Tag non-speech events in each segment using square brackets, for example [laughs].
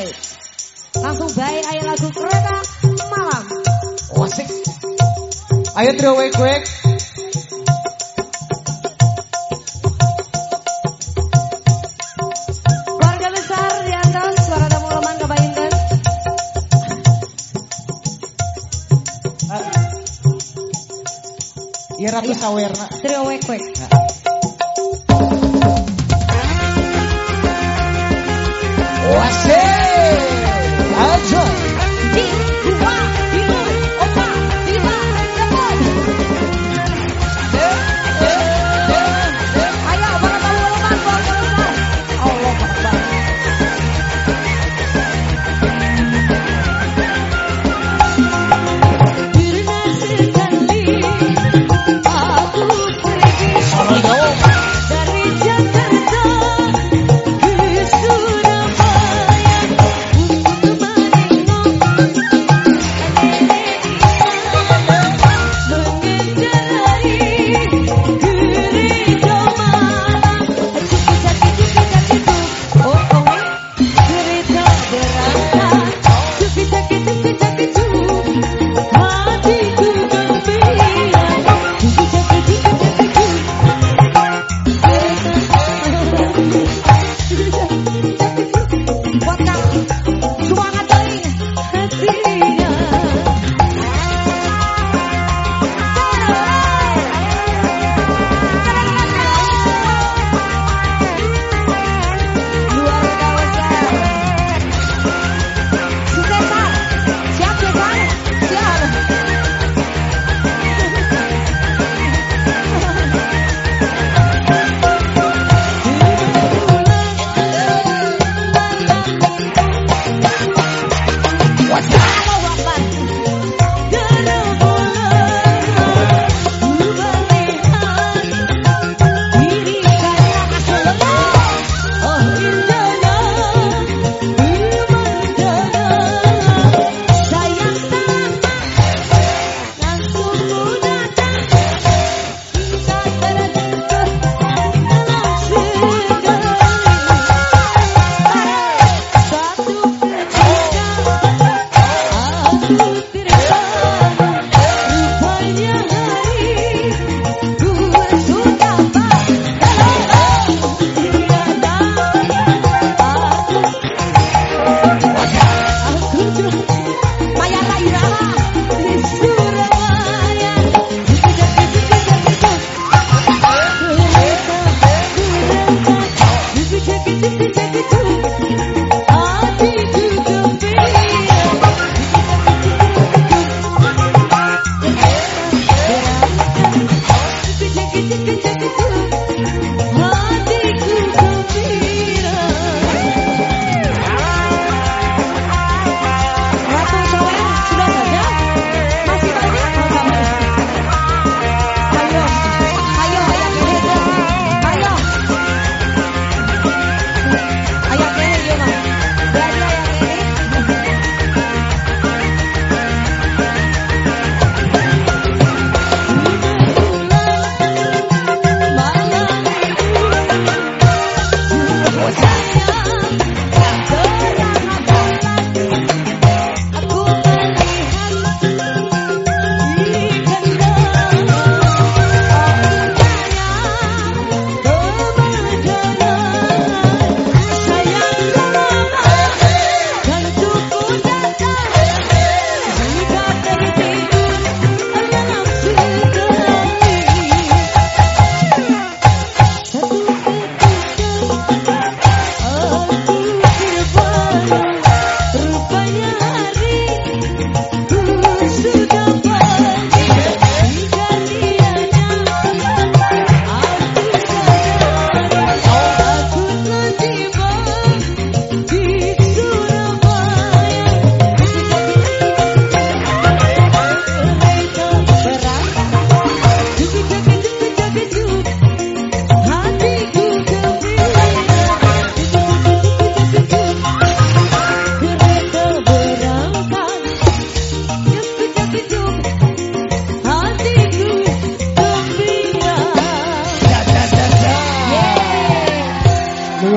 baik. Langsung baik ayo lagu kereta malam. Wasik. Ayo trio leman kebayangkan. Iya Sawerna. Trio wek wek. Wasik.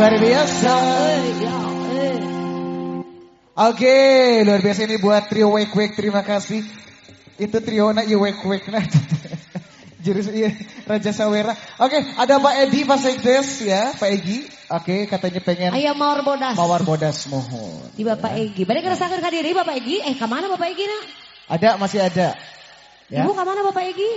luar biasa. Oke, luar biasa ini buat trio Wake Wake. Terima kasih. Itu trio nak ya Wake Wake nah. [laughs] Jurus iya, Raja Sawera. Oke, ada Pak Edi Pak Sekdes ya, Pak Egi. Oke, katanya pengen Ayah mawar bodas. Mawar bodas mohon. Di Bapak ya. Egi. Bade kerasakan kadiri eh, Bapak Egi. Eh, ke mana Bapak Egi nak? Ada, masih ada. Ya. Ibu ke mana Bapak Egi?